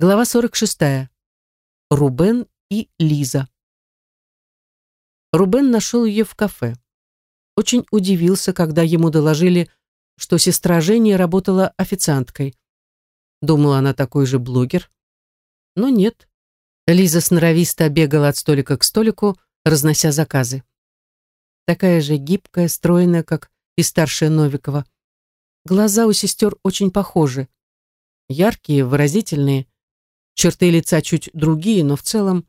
Глава 46. Рубен и Лиза. Рубен нашел ее в кафе. Очень удивился, когда ему доложили, что сестра Жени работала официанткой. Думала, она такой же блогер. Но нет. Лиза сноровисто бегала от столика к столику, разнося заказы. Такая же гибкая, стройная, как и старшая Новикова. Глаза у сестер очень похожи. Яркие, выразительные, Черты лица чуть другие, но в целом,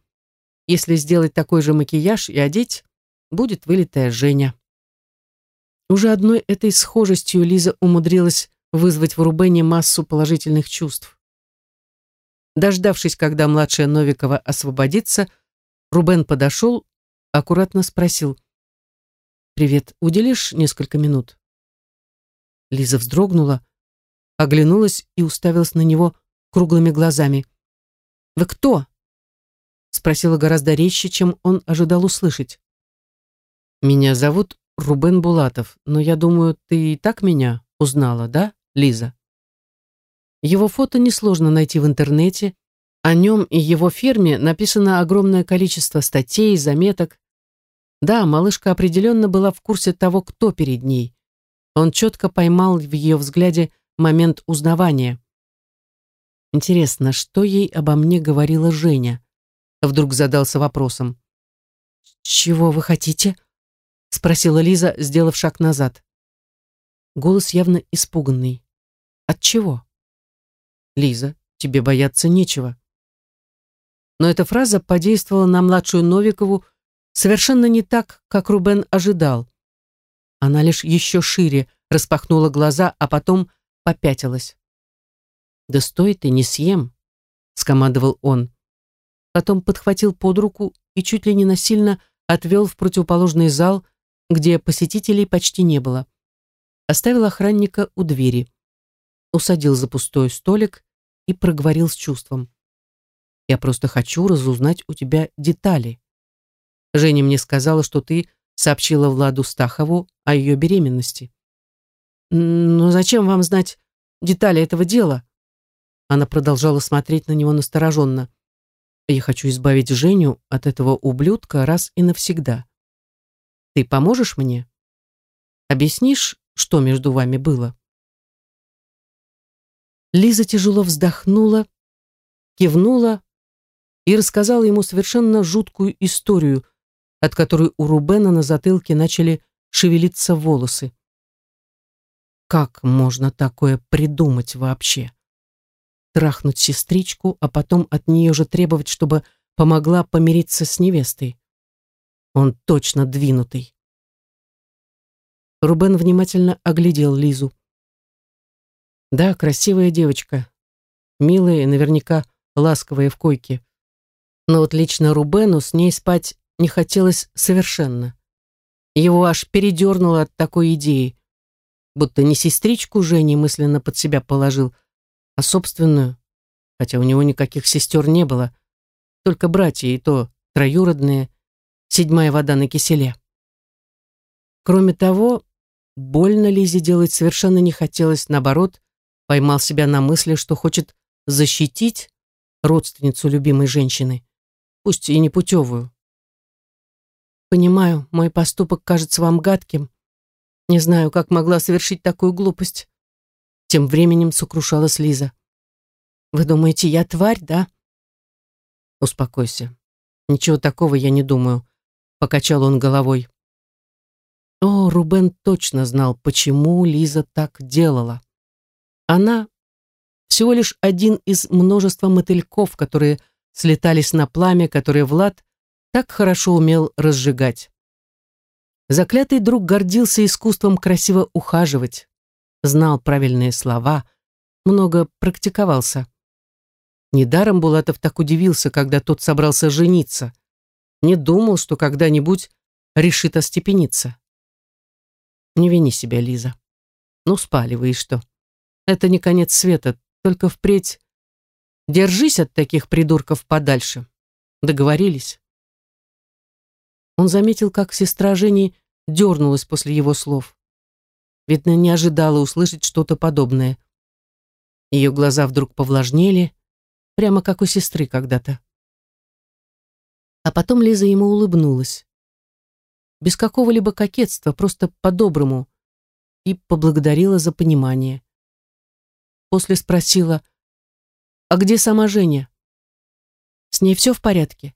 если сделать такой же макияж и одеть, будет вылитая Женя. Уже одной этой схожестью Лиза умудрилась вызвать в Рубене массу положительных чувств. Дождавшись, когда младшая Новикова освободится, Рубен подошел, аккуратно спросил. «Привет, уделишь несколько минут?» Лиза вздрогнула, оглянулась и уставилась на него круглыми глазами. «Вы кто?» Спросила гораздо резче, чем он ожидал услышать. «Меня зовут Рубен Булатов, но я думаю, ты и так меня узнала, да, Лиза?» Его фото несложно найти в интернете. О нем и его фирме написано огромное количество статей, заметок. Да, малышка определенно была в курсе того, кто перед ней. Он четко поймал в ее взгляде момент узнавания. Интересно, что ей обо мне говорила Женя? Вдруг задался вопросом. «Чего вы хотите?» спросила Лиза, сделав шаг назад. Голос явно испуганный. От чего? Лиза, тебе бояться нечего. Но эта фраза подействовала на младшую Новикову совершенно не так, как Рубен ожидал. Она лишь еще шире распахнула глаза, а потом попятилась. «Да стой ты, не съем», — скомандовал он. Потом подхватил под руку и чуть ли не насильно отвел в противоположный зал, где посетителей почти не было. Оставил охранника у двери. Усадил за пустой столик и проговорил с чувством. «Я просто хочу разузнать у тебя детали. Женя мне сказала, что ты сообщила Владу Стахову о ее беременности». «Но зачем вам знать детали этого дела?» Она продолжала смотреть на него настороженно. «Я хочу избавить Женю от этого ублюдка раз и навсегда. Ты поможешь мне? Объяснишь, что между вами было?» Лиза тяжело вздохнула, кивнула и рассказала ему совершенно жуткую историю, от которой у Рубена на затылке начали шевелиться волосы. Как можно такое придумать вообще? Трахнуть сестричку, а потом от нее же требовать, чтобы помогла помириться с невестой. Он точно двинутый. Рубен внимательно оглядел Лизу. Да, красивая девочка. Милая наверняка ласковая в койке. Но вот лично Рубену с ней спать не хотелось совершенно. Его аж передернуло от такой идеи. Будто не сестричку Жени мысленно под себя положил, а собственную, хотя у него никаких сестер не было, только братья и то троюродные, седьмая вода на киселе. Кроме того, больно Лизе делать совершенно не хотелось, наоборот, поймал себя на мысли, что хочет защитить родственницу любимой женщины, пусть и не путевую. Понимаю, мой поступок кажется вам гадким. Не знаю, как могла совершить такую глупость. Тем временем сокрушалась Лиза. «Вы думаете, я тварь, да?» «Успокойся. Ничего такого я не думаю», — покачал он головой. О, Рубен точно знал, почему Лиза так делала. Она всего лишь один из множества мотыльков, которые слетались на пламя, которое Влад так хорошо умел разжигать. Заклятый друг гордился искусством красиво ухаживать, знал правильные слова, много практиковался. Недаром Булатов так удивился, когда тот собрался жениться. Не думал, что когда-нибудь решит остепениться. Не вини себя, Лиза. Ну, спали вы и что? Это не конец света, только впредь держись от таких придурков подальше. Договорились? Он заметил, как сестра Жени дернулась после его слов. Видно, не ожидала услышать что-то подобное. Ее глаза вдруг повлажнели, прямо как у сестры когда-то. А потом Лиза ему улыбнулась. Без какого-либо кокетства, просто по-доброму, и поблагодарила за понимание. После спросила, «А где сама Женя? С ней все в порядке?»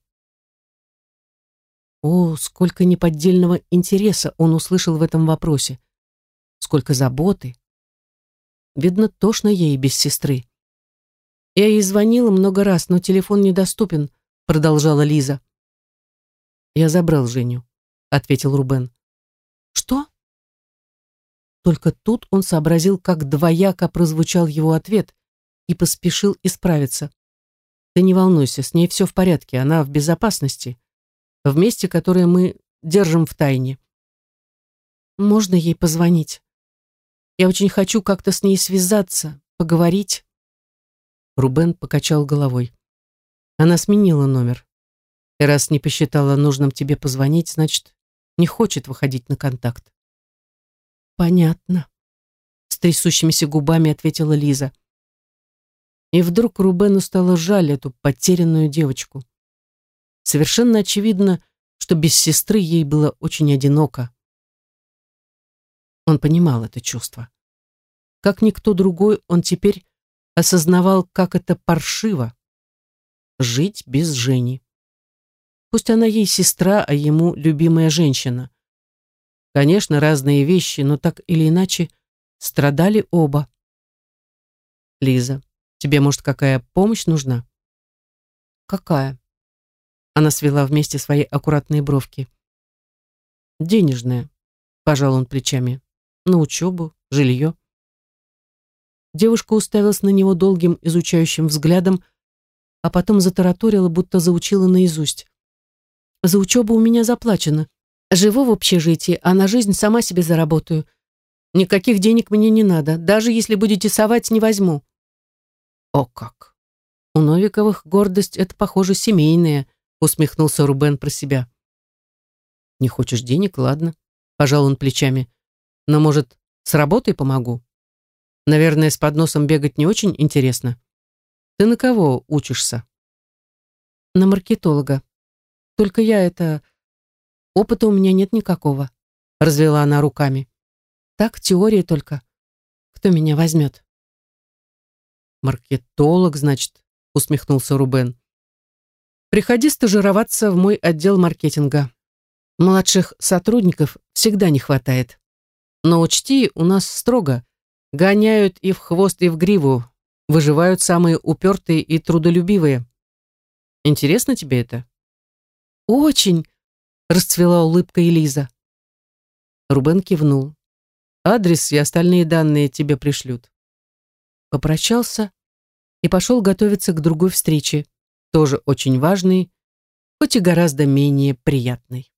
О, сколько неподдельного интереса он услышал в этом вопросе. Сколько заботы. Видно, тошно ей без сестры. Я ей звонила много раз, но телефон недоступен, продолжала Лиза. Я забрал Женю, ответил Рубен. Что? Только тут он сообразил, как двояко прозвучал его ответ и поспешил исправиться. Ты не волнуйся, с ней все в порядке, она в безопасности в месте, которое мы держим в тайне. Можно ей позвонить? Я очень хочу как-то с ней связаться, поговорить. Рубен покачал головой. Она сменила номер. И раз не посчитала нужным тебе позвонить, значит, не хочет выходить на контакт. Понятно. С трясущимися губами ответила Лиза. И вдруг Рубену стало жаль эту потерянную девочку. Совершенно очевидно, что без сестры ей было очень одиноко. Он понимал это чувство. Как никто другой, он теперь осознавал, как это паршиво — жить без Жени. Пусть она ей сестра, а ему любимая женщина. Конечно, разные вещи, но так или иначе страдали оба. «Лиза, тебе, может, какая помощь нужна?» «Какая?» Она свела вместе свои аккуратные бровки. «Денежная», — пожал он плечами. «На учебу, жилье». Девушка уставилась на него долгим изучающим взглядом, а потом затараторила, будто заучила наизусть. «За учебу у меня заплачено. Живу в общежитии, а на жизнь сама себе заработаю. Никаких денег мне не надо. Даже если будете совать, не возьму». «О как! У Новиковых гордость — это, похоже, семейная», усмехнулся Рубен про себя. Не хочешь денег, ладно, пожал он плечами. Но, может, с работой помогу? Наверное, с подносом бегать не очень интересно. Ты на кого учишься? На маркетолога. Только я это... Опыта у меня нет никакого. Развела она руками. Так, теория только. Кто меня возьмет? Маркетолог, значит, усмехнулся Рубен. Приходи стажироваться в мой отдел маркетинга. Младших сотрудников всегда не хватает. Но учти, у нас строго. Гоняют и в хвост, и в гриву. Выживают самые упертые и трудолюбивые. Интересно тебе это? Очень, расцвела улыбка Элиза. Рубен кивнул. Адрес и остальные данные тебе пришлют. Попрощался и пошел готовиться к другой встрече тоже очень важный, хоть и гораздо менее приятный.